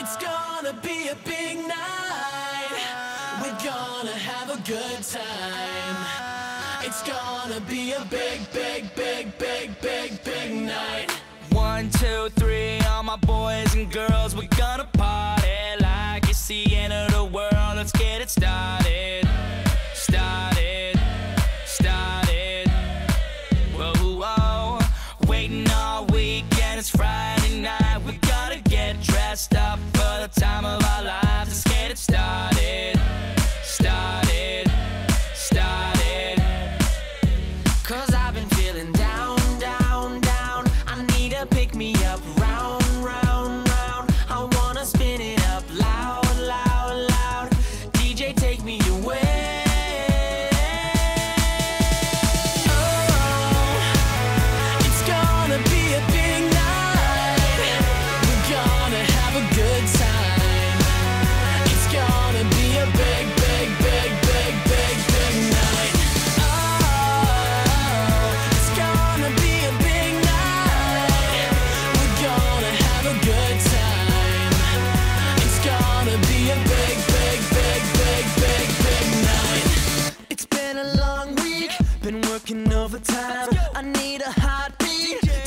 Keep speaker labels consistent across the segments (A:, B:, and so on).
A: It's gonna be a big night. We're gonna have a good time. It's gonna be a big, big, big, big, big, big night.
B: One, two, three, all my boys and girls, we're gonna party like it's the end of the world. Let's get it started. Started. Started. Waiting all it's Friday dressed up for the time of our lives. Let's get it started. Started. Started. Cause I've been feeling down, down, down. I need to pick me up round,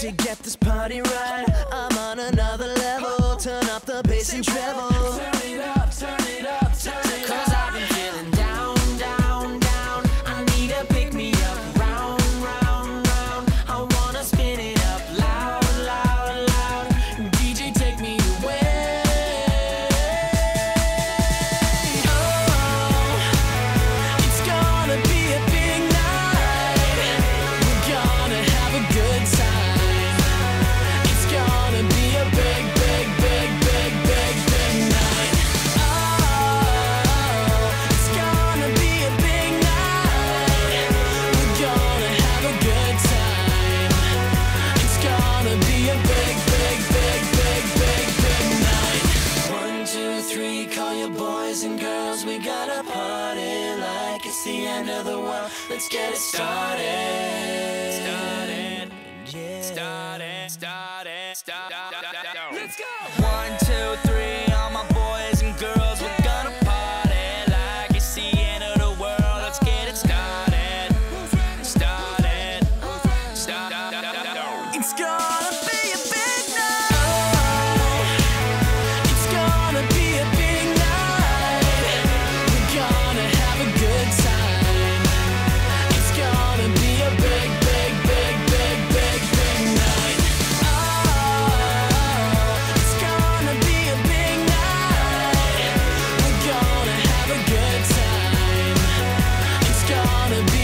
C: to get this party right. three, call your boys and
A: girls. We gotta party like it's the end of the world. Let's get it started. Started. Yeah. Started. Started. Started. Let's go.
C: One, two, three, all my boys and girls. We're gonna party like it's the end of the world. Let's get it started.
B: Started. Started.
A: It's gonna
B: be. to be